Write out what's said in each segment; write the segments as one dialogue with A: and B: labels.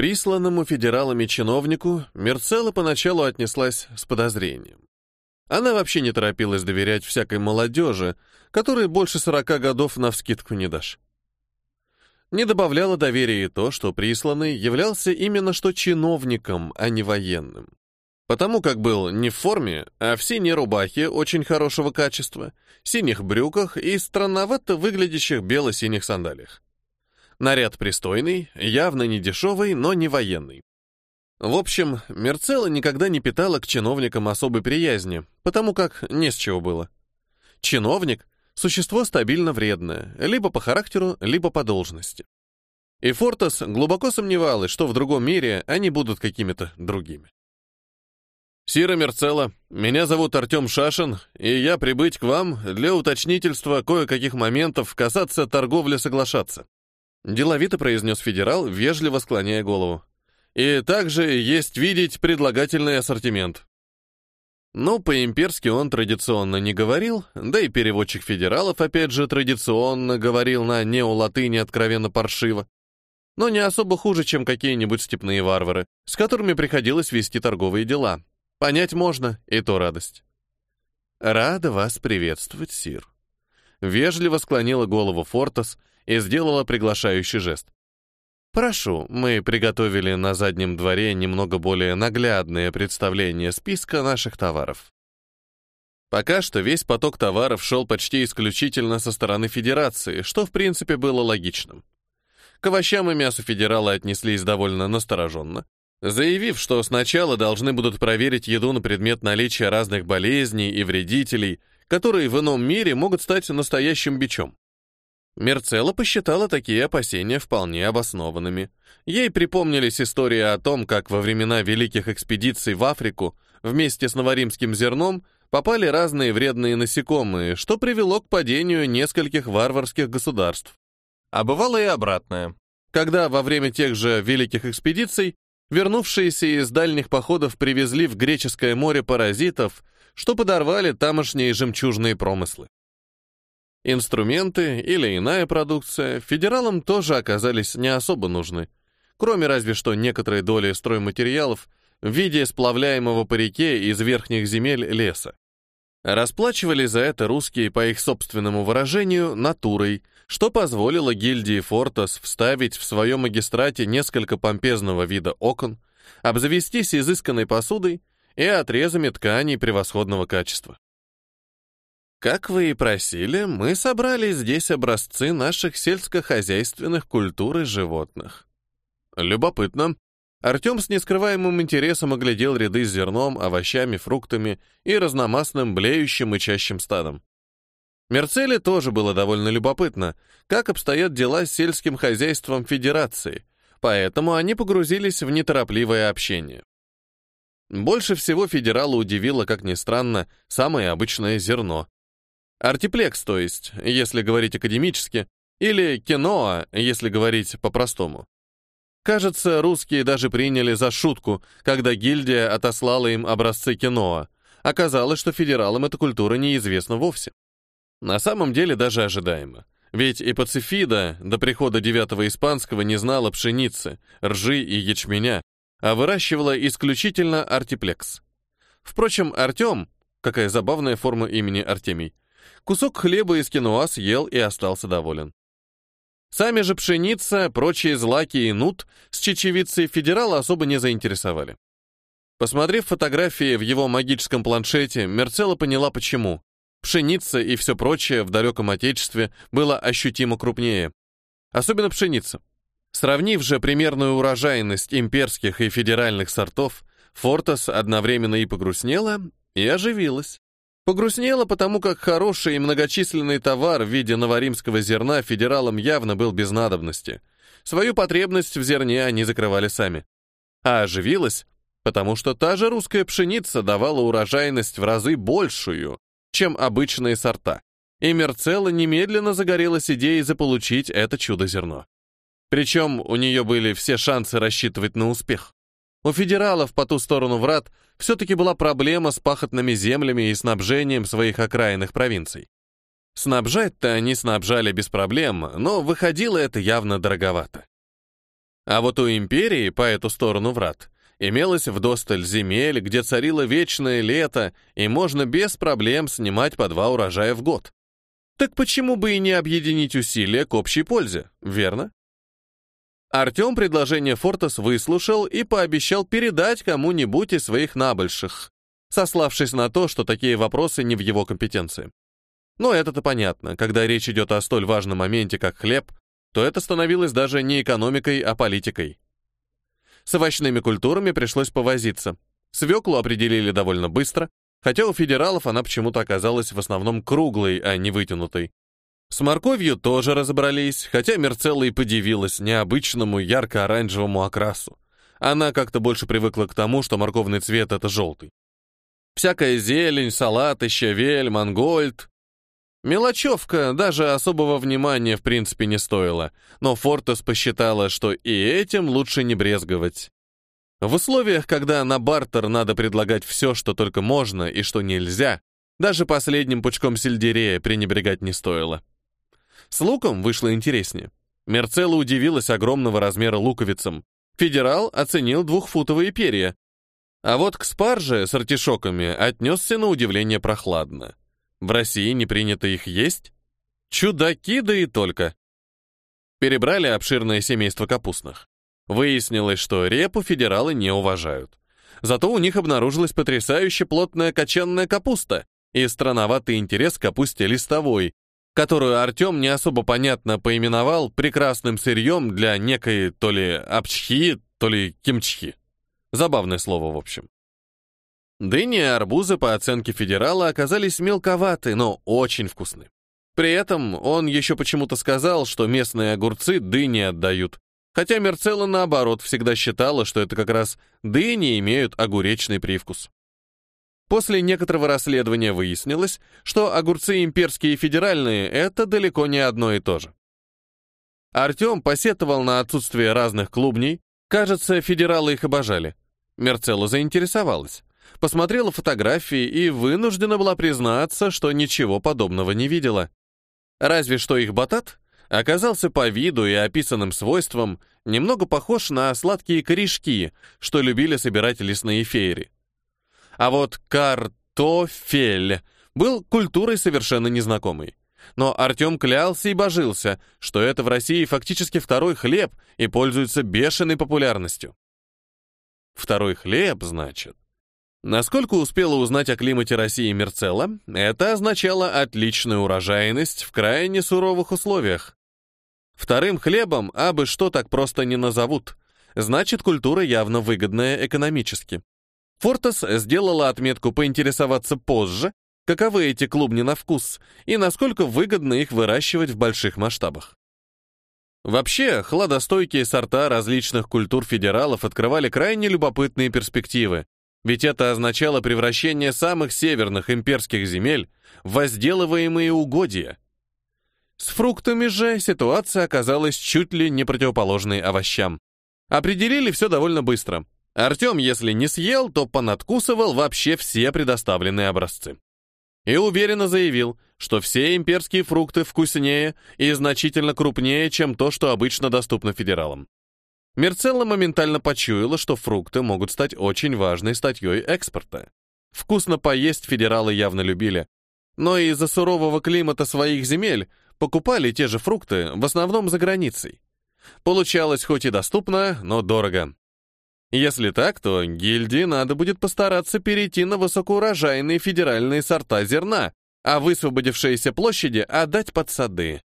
A: присланному федералами чиновнику Мерцелла поначалу отнеслась с подозрением. Она вообще не торопилась доверять всякой молодежи, которой больше сорока годов навскидку не дашь. Не добавляло доверия и то, что присланный являлся именно что чиновником, а не военным. Потому как был не в форме, а в синей рубахе очень хорошего качества, синих брюках и странновато выглядящих бело-синих сандалиях. Наряд пристойный, явно не дешевый, но не военный. В общем, Мерцелла никогда не питала к чиновникам особой приязни, потому как не с чего было. Чиновник — существо стабильно вредное, либо по характеру, либо по должности. И Фортас глубоко сомневалась, что в другом мире они будут какими-то другими. Сира Мерцелла, меня зовут Артем Шашин, и я прибыть к вам для уточнительства кое-каких моментов касаться торговли соглашаться. Деловито произнес федерал, вежливо склоняя голову. И также есть видеть предлагательный ассортимент. Ну, по-имперски он традиционно не говорил, да и переводчик федералов, опять же, традиционно говорил на неолатыни откровенно паршиво. Но не особо хуже, чем какие-нибудь степные варвары, с которыми приходилось вести торговые дела. Понять можно, и то радость. «Рада вас приветствовать, Сир». Вежливо склонила голову Фортас и сделала приглашающий жест. «Прошу, мы приготовили на заднем дворе немного более наглядное представление списка наших товаров». Пока что весь поток товаров шел почти исключительно со стороны Федерации, что в принципе было логичным. К овощам и мясу федералы отнеслись довольно настороженно, заявив, что сначала должны будут проверить еду на предмет наличия разных болезней и вредителей, которые в ином мире могут стать настоящим бичом. Мерцелла посчитала такие опасения вполне обоснованными. Ей припомнились истории о том, как во времена великих экспедиций в Африку вместе с новоримским зерном попали разные вредные насекомые, что привело к падению нескольких варварских государств. А бывало и обратное. Когда во время тех же великих экспедиций вернувшиеся из дальних походов привезли в Греческое море паразитов, что подорвали тамошние жемчужные промыслы. Инструменты или иная продукция федералам тоже оказались не особо нужны, кроме разве что некоторой доли стройматериалов в виде сплавляемого по реке из верхних земель леса. Расплачивали за это русские, по их собственному выражению, натурой, что позволило гильдии Фортас вставить в своем магистрате несколько помпезного вида окон, обзавестись изысканной посудой и отрезами тканей превосходного качества. Как вы и просили, мы собрали здесь образцы наших сельскохозяйственных культур и животных. Любопытно. Артем с нескрываемым интересом оглядел ряды с зерном, овощами, фруктами и разномастным блеющим и чащим стадом. Мерцеле тоже было довольно любопытно, как обстоят дела с сельским хозяйством Федерации, поэтому они погрузились в неторопливое общение. Больше всего федерала удивило, как ни странно, самое обычное зерно. Артиплекс, то есть, если говорить академически, или киноа, если говорить по-простому. Кажется, русские даже приняли за шутку, когда гильдия отослала им образцы киноа. Оказалось, что федералам эта культура неизвестна вовсе. На самом деле даже ожидаемо. Ведь и Пацифида до прихода девятого испанского не знала пшеницы, ржи и ячменя, а выращивала исключительно артиплекс. Впрочем, Артем, какая забавная форма имени Артемий, Кусок хлеба из киноа съел и остался доволен. Сами же пшеница, прочие злаки и нут с чечевицей федерала особо не заинтересовали. Посмотрев фотографии в его магическом планшете, Мерцелла поняла почему. Пшеница и все прочее в далеком отечестве было ощутимо крупнее. Особенно пшеница. Сравнив же примерную урожайность имперских и федеральных сортов, Фортас одновременно и погрустнела, и оживилась. Погрустнело, потому как хороший и многочисленный товар в виде новоримского зерна федералам явно был без надобности. Свою потребность в зерне они закрывали сами. А оживилась, потому что та же русская пшеница давала урожайность в разы большую, чем обычные сорта. И Мерцелла немедленно загорелась идеей заполучить это чудо-зерно. Причем у нее были все шансы рассчитывать на успех. У федералов по ту сторону врат все-таки была проблема с пахотными землями и снабжением своих окраинных провинций. Снабжать-то они снабжали без проблем, но выходило это явно дороговато. А вот у империи по эту сторону врат имелось вдосталь земель, где царило вечное лето, и можно без проблем снимать по два урожая в год. Так почему бы и не объединить усилия к общей пользе, верно? Артем предложение Фортас выслушал и пообещал передать кому-нибудь из своих набольших, сославшись на то, что такие вопросы не в его компетенции. Но это-то понятно, когда речь идет о столь важном моменте, как хлеб, то это становилось даже не экономикой, а политикой. С овощными культурами пришлось повозиться. Свеклу определили довольно быстро, хотя у федералов она почему-то оказалась в основном круглой, а не вытянутой. С морковью тоже разобрались, хотя Мерцелла и подивилась необычному ярко-оранжевому окрасу. Она как-то больше привыкла к тому, что морковный цвет — это желтый. Всякая зелень, салат, щавель, мангольд. Мелочевка даже особого внимания в принципе не стоила, но Фортес посчитала, что и этим лучше не брезговать. В условиях, когда на бартер надо предлагать все, что только можно и что нельзя, даже последним пучком сельдерея пренебрегать не стоило. С луком вышло интереснее. Мерцелла удивилась огромного размера луковицам. Федерал оценил двухфутовые перья. А вот к спарже с артишоками отнесся на удивление прохладно. В России не принято их есть? Чудаки, да и только. Перебрали обширное семейство капустных. Выяснилось, что репу федералы не уважают. Зато у них обнаружилась потрясающе плотная кочанная капуста и странноватый интерес к капусте листовой, которую Артем не особо понятно поименовал прекрасным сырьем для некой то ли апчхи, то ли кимчхи. Забавное слово, в общем. Дыни и арбузы, по оценке федерала, оказались мелковаты, но очень вкусны. При этом он еще почему-то сказал, что местные огурцы дыни отдают, хотя Мерцелла, наоборот, всегда считала, что это как раз дыни имеют огуречный привкус. После некоторого расследования выяснилось, что огурцы имперские и федеральные — это далеко не одно и то же. Артем посетовал на отсутствие разных клубней, кажется, федералы их обожали. Мерцелла заинтересовалась посмотрела фотографии и вынуждена была признаться, что ничего подобного не видела. Разве что их батат оказался по виду и описанным свойствам немного похож на сладкие корешки, что любили собирать лесные феери. А вот картофель был культурой совершенно незнакомой. Но Артем клялся и божился, что это в России фактически второй хлеб и пользуется бешеной популярностью. Второй хлеб, значит. Насколько успела узнать о климате России Мерцелла, это означало отличную урожайность в крайне суровых условиях. Вторым хлебом абы что так просто не назовут, значит, культура явно выгодная экономически. Фортес сделала отметку поинтересоваться позже, каковы эти клубни на вкус и насколько выгодно их выращивать в больших масштабах. Вообще, хладостойкие сорта различных культур федералов открывали крайне любопытные перспективы, ведь это означало превращение самых северных имперских земель в возделываемые угодья. С фруктами же ситуация оказалась чуть ли не противоположной овощам. Определили все довольно быстро. Артем, если не съел, то понадкусывал вообще все предоставленные образцы. И уверенно заявил, что все имперские фрукты вкуснее и значительно крупнее, чем то, что обычно доступно федералам. Мерцелла моментально почуяла, что фрукты могут стать очень важной статьей экспорта. Вкусно поесть федералы явно любили. Но из-за сурового климата своих земель покупали те же фрукты в основном за границей. Получалось хоть и доступно, но дорого. Если так, то гильдии надо будет постараться перейти на высокоурожайные федеральные сорта зерна, а высвободившиеся площади отдать под сады.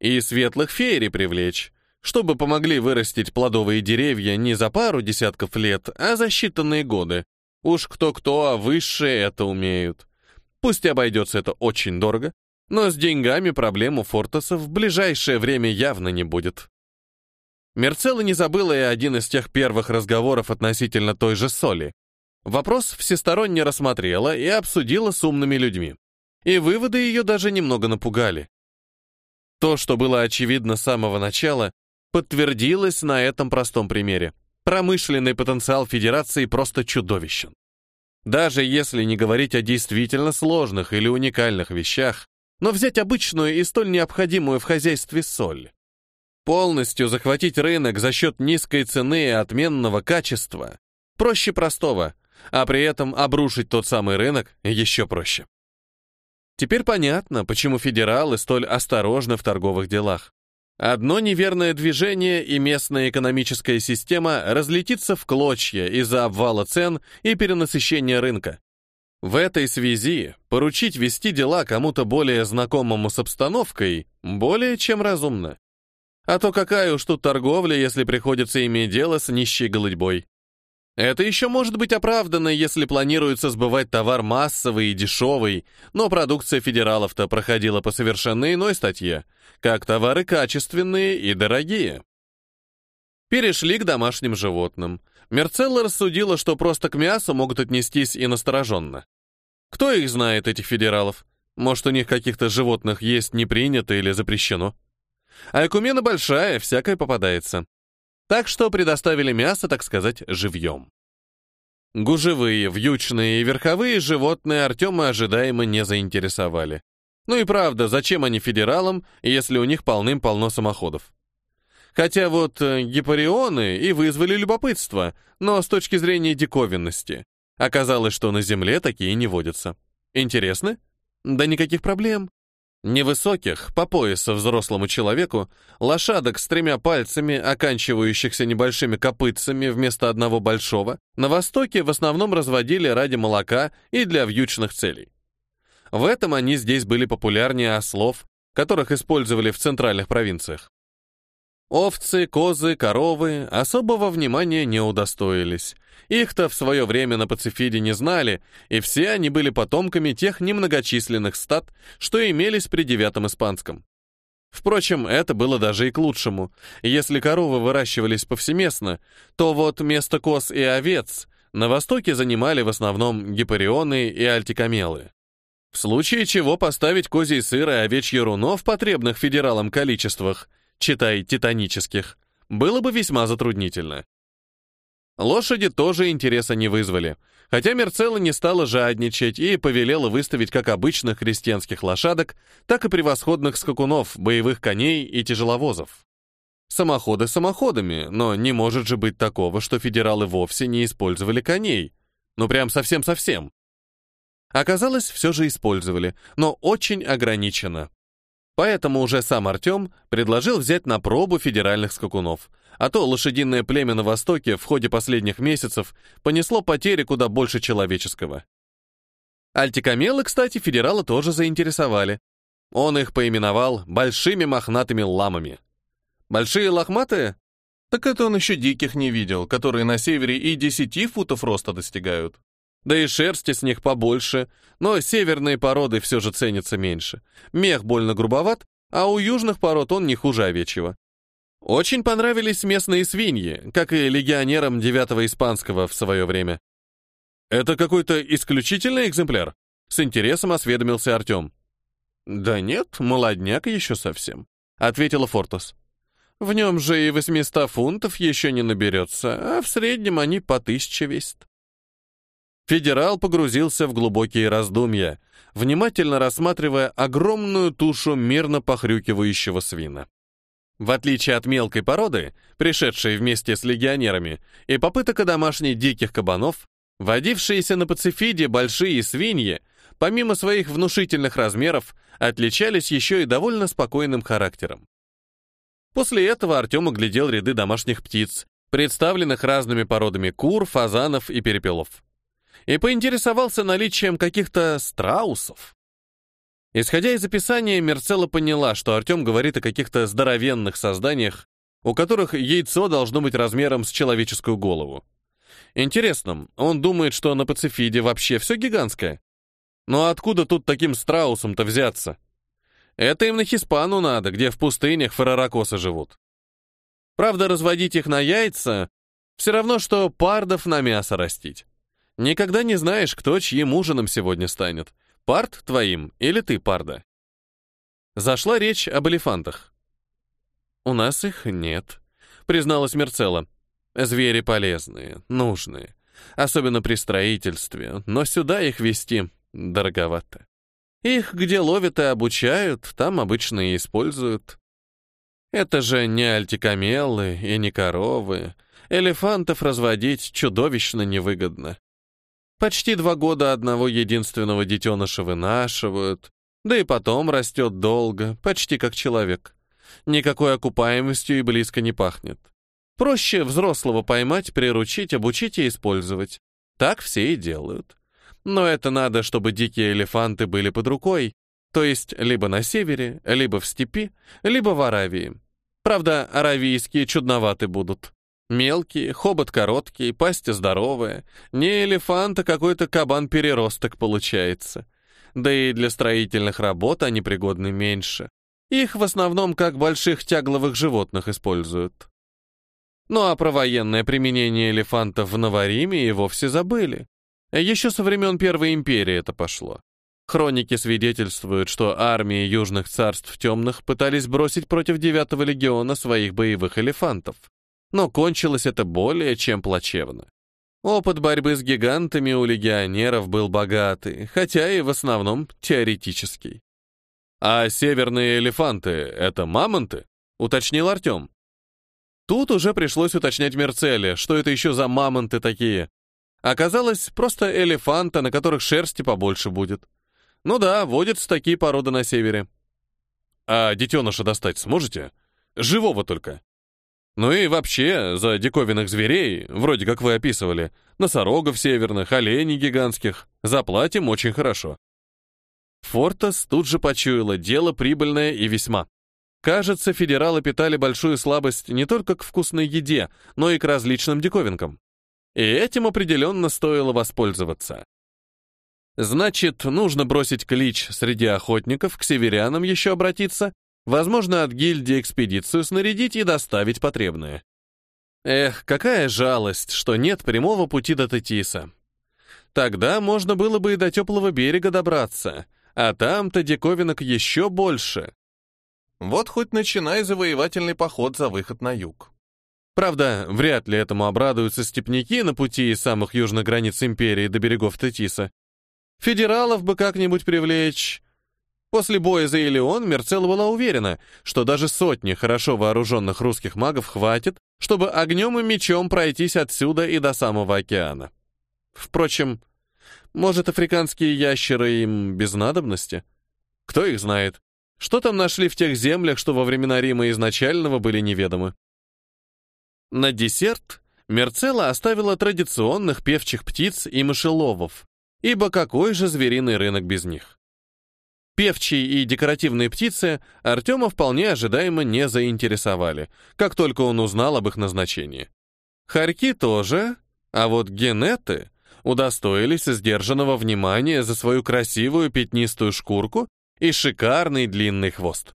A: И светлых феери привлечь, чтобы помогли вырастить плодовые деревья не за пару десятков лет, а за считанные годы. Уж кто-кто, а высшие это умеют. Пусть обойдется это очень дорого, но с деньгами проблем у Фортеса в ближайшее время явно не будет. Мерцелла не забыла и один из тех первых разговоров относительно той же соли. Вопрос всесторонне рассмотрела и обсудила с умными людьми. И выводы ее даже немного напугали. То, что было очевидно с самого начала, подтвердилось на этом простом примере. Промышленный потенциал Федерации просто чудовищен. Даже если не говорить о действительно сложных или уникальных вещах, но взять обычную и столь необходимую в хозяйстве соль. Полностью захватить рынок за счет низкой цены и отменного качества проще простого, а при этом обрушить тот самый рынок еще проще. Теперь понятно, почему федералы столь осторожны в торговых делах. Одно неверное движение, и местная экономическая система разлетится в клочья из-за обвала цен и перенасыщения рынка. В этой связи поручить вести дела кому-то более знакомому с обстановкой более чем разумно. А то какая уж тут торговля, если приходится иметь дело с нищей голодьбой. Это еще может быть оправдано, если планируется сбывать товар массовый и дешевый, но продукция федералов-то проходила по совершенно иной статье, как товары качественные и дорогие. Перешли к домашним животным. Мерцелла рассудила, что просто к мясу могут отнестись и настороженно. Кто их знает, этих федералов? Может, у них каких-то животных есть не принято или запрещено? А экумена большая, всякое попадается. Так что предоставили мясо, так сказать, живьем. Гужевые, вьючные и верховые животные Артема ожидаемо не заинтересовали. Ну и правда, зачем они федералам, если у них полным-полно самоходов? Хотя вот э, гипарионы и вызвали любопытство, но с точки зрения диковинности. Оказалось, что на Земле такие не водятся. Интересны? Да никаких проблем. Невысоких, по пояса взрослому человеку, лошадок с тремя пальцами, оканчивающихся небольшими копытцами вместо одного большого, на Востоке в основном разводили ради молока и для вьючных целей. В этом они здесь были популярнее ослов, которых использовали в центральных провинциях. Овцы, козы, коровы особого внимания не удостоились, их-то в свое время на Пацифиде не знали, и все они были потомками тех немногочисленных стад, что имелись при девятом испанском. Впрочем, это было даже и к лучшему. Если коровы выращивались повсеместно, то вот место коз и овец на Востоке занимали в основном гипарионы и альтикамелы. В случае чего поставить козий сыр и овечье руно в потребных федералам количествах, читай титанических, было бы весьма затруднительно. Лошади тоже интереса не вызвали, хотя Мерцелла не стала жадничать и повелела выставить как обычных крестьянских лошадок, так и превосходных скакунов, боевых коней и тяжеловозов. Самоходы самоходами, но не может же быть такого, что федералы вовсе не использовали коней. Ну прям совсем-совсем. Оказалось, все же использовали, но очень ограниченно. Поэтому уже сам Артем предложил взять на пробу федеральных скакунов, а то лошадиное племя на Востоке в ходе последних месяцев понесло потери куда больше человеческого. Альтикамелы, кстати, федералы тоже заинтересовали. Он их поименовал «большими мохнатыми ламами». Большие лохматые? Так это он еще диких не видел, которые на севере и 10 футов роста достигают. Да и шерсти с них побольше, но северные породы все же ценятся меньше. Мех больно грубоват, а у южных пород он не хуже овечьего. Очень понравились местные свиньи, как и легионерам девятого испанского в свое время. «Это какой-то исключительный экземпляр?» С интересом осведомился Артем. «Да нет, молодняк еще совсем», — ответила Фортас. «В нем же и 800 фунтов еще не наберется, а в среднем они по тысяче весят». Федерал погрузился в глубокие раздумья, внимательно рассматривая огромную тушу мирно похрюкивающего свина. В отличие от мелкой породы, пришедшей вместе с легионерами, и попыток домашних диких кабанов, водившиеся на Пацифиде большие свиньи, помимо своих внушительных размеров, отличались еще и довольно спокойным характером. После этого Артем оглядел ряды домашних птиц, представленных разными породами кур, фазанов и перепелов и поинтересовался наличием каких-то страусов. Исходя из описания, Мерцелла поняла, что Артем говорит о каких-то здоровенных созданиях, у которых яйцо должно быть размером с человеческую голову. Интересно, он думает, что на Пацифиде вообще все гигантское? Но откуда тут таким страусом-то взяться? Это им на Хиспану надо, где в пустынях фараракосы живут. Правда, разводить их на яйца все равно, что пардов на мясо растить. Никогда не знаешь, кто чьим ужином сегодня станет. Парт твоим или ты парда? Зашла речь об элефантах. «У нас их нет», — призналась Мерцелла. «Звери полезные, нужные, особенно при строительстве, но сюда их вести дороговато. Их где ловят и обучают, там обычно и используют». Это же не альтикамелы и не коровы. Элефантов разводить чудовищно невыгодно. Почти два года одного единственного детеныша вынашивают, да и потом растет долго, почти как человек. Никакой окупаемостью и близко не пахнет. Проще взрослого поймать, приручить, обучить и использовать. Так все и делают. Но это надо, чтобы дикие элефанты были под рукой, то есть либо на севере, либо в степи, либо в Аравии. Правда, аравийские чудноваты будут. Мелкие, хобот короткий, пасть здоровая. Не элефант, а какой-то кабан-переросток получается. Да и для строительных работ они пригодны меньше. Их в основном как больших тягловых животных используют. Ну а про военное применение элефантов в Новориме и вовсе забыли. Еще со времен Первой империи это пошло. Хроники свидетельствуют, что армии южных царств темных пытались бросить против девятого легиона своих боевых элефантов. Но кончилось это более чем плачевно. Опыт борьбы с гигантами у легионеров был богатый, хотя и в основном теоретический. «А северные элефанты — это мамонты?» — уточнил Артем. Тут уже пришлось уточнять Мерцеле, что это еще за мамонты такие. Оказалось, просто элефанта, на которых шерсти побольше будет. Ну да, водятся такие породы на севере. А детеныша достать сможете? Живого только. Ну и вообще, за диковинных зверей, вроде как вы описывали, носорогов северных, оленей гигантских, заплатим очень хорошо. Фортас тут же почуяла дело прибыльное и весьма. Кажется, федералы питали большую слабость не только к вкусной еде, но и к различным диковинкам. И этим определенно стоило воспользоваться. Значит, нужно бросить клич среди охотников, к северянам еще обратиться, возможно, от гильдии экспедицию снарядить и доставить потребное. Эх, какая жалость, что нет прямого пути до Тетиса. Тогда можно было бы и до теплого берега добраться, а там-то диковинок еще больше. Вот хоть начинай завоевательный поход за выход на юг. Правда, вряд ли этому обрадуются степняки на пути из самых южных границ империи до берегов Тетиса. Федералов бы как-нибудь привлечь. После боя за Илеон Мерцелла была уверена, что даже сотни хорошо вооруженных русских магов хватит, чтобы огнем и мечом пройтись отсюда и до самого океана. Впрочем, может, африканские ящеры им без надобности? Кто их знает? Что там нашли в тех землях, что во времена Рима изначального были неведомы? На десерт Мерцелла оставила традиционных певчих птиц и мышеловов, ибо какой же звериный рынок без них? Певчие и декоративные птицы Артема вполне ожидаемо не заинтересовали, как только он узнал об их назначении. Харьки тоже, а вот генеты удостоились сдержанного внимания за свою красивую пятнистую шкурку и шикарный длинный хвост.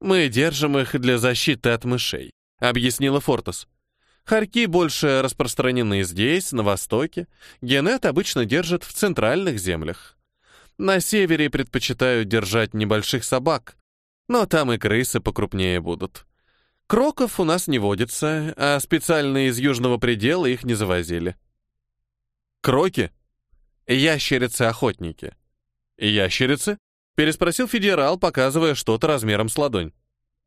A: «Мы держим их для защиты от мышей», — объяснила Фортас. Харьки больше распространены здесь, на Востоке. Генет обычно держат в центральных землях. На севере предпочитают держать небольших собак, но там и крысы покрупнее будут. Кроков у нас не водится, а специально из южного предела их не завозили. Кроки? Ящерицы-охотники. Ящерицы? Переспросил федерал, показывая что-то размером с ладонь.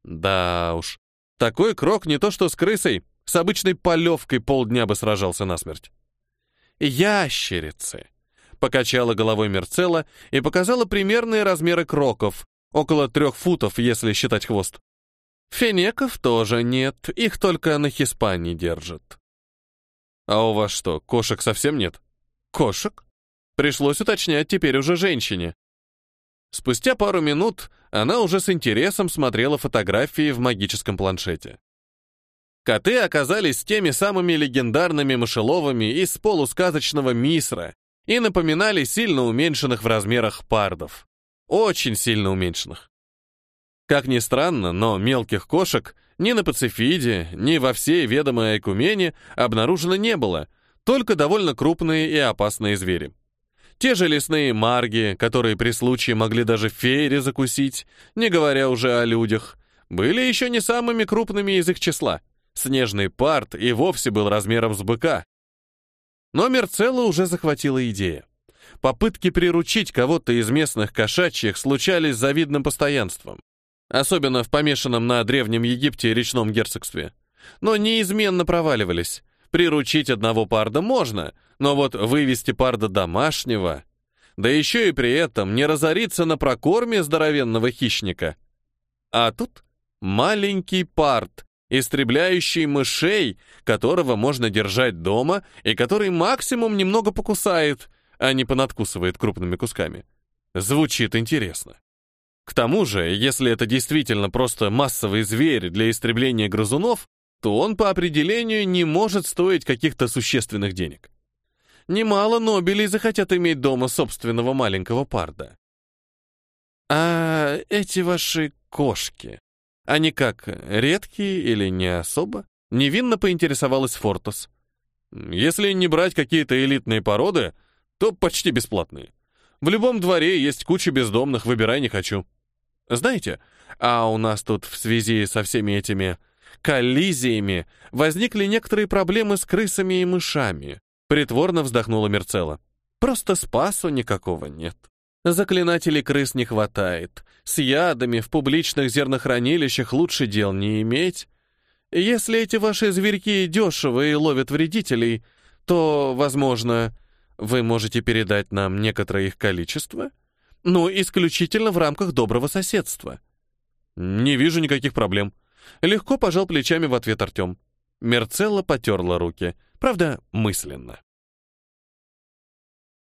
A: Да уж, такой крок не то что с крысой, с обычной полевкой полдня бы сражался насмерть. Ящерицы. Покачала головой Мерцелла и показала примерные размеры кроков, около трех футов, если считать хвост. Фенеков тоже нет, их только на Хиспании держат. А у вас что, кошек совсем нет? Кошек? Пришлось уточнять теперь уже женщине. Спустя пару минут она уже с интересом смотрела фотографии в магическом планшете. Коты оказались теми самыми легендарными мышеловыми из полусказочного Мисра и напоминали сильно уменьшенных в размерах пардов. Очень сильно уменьшенных. Как ни странно, но мелких кошек ни на Пацифиде, ни во всей ведомой Айкумене обнаружено не было, только довольно крупные и опасные звери. Те же лесные марги, которые при случае могли даже феери закусить, не говоря уже о людях, были еще не самыми крупными из их числа. Снежный парт и вовсе был размером с быка. Но Мерцелла уже захватила идея. Попытки приручить кого-то из местных кошачьих случались с завидным постоянством. особенно в помешанном на Древнем Египте речном герцогстве. Но неизменно проваливались. Приручить одного парда можно, но вот вывести парда домашнего, да еще и при этом не разориться на прокорме здоровенного хищника. А тут маленький пард, истребляющий мышей, которого можно держать дома и который максимум немного покусает, а не понадкусывает крупными кусками. Звучит интересно. К тому же, если это действительно просто массовый зверь для истребления грызунов, то он по определению не может стоить каких-то существенных денег. Немало нобелей захотят иметь дома собственного маленького парда. А эти ваши кошки, они как, редкие или не особо? Невинно поинтересовалась Фортус. Если не брать какие-то элитные породы, то почти бесплатные. В любом дворе есть куча бездомных, выбирай не хочу. Знаете, а у нас тут в связи со всеми этими коллизиями возникли некоторые проблемы с крысами и мышами. Притворно вздохнула Мерцела. Просто спасу никакого нет. Заклинателей крыс не хватает. С ядами в публичных зернохранилищах лучше дел не иметь. Если эти ваши зверьки дешево и ловят вредителей, то, возможно, вы можете передать нам некоторое их количество, но исключительно в рамках доброго соседства. Не вижу никаких проблем. Легко пожал плечами в ответ Артем. Мерцелла потерла руки, правда, мысленно.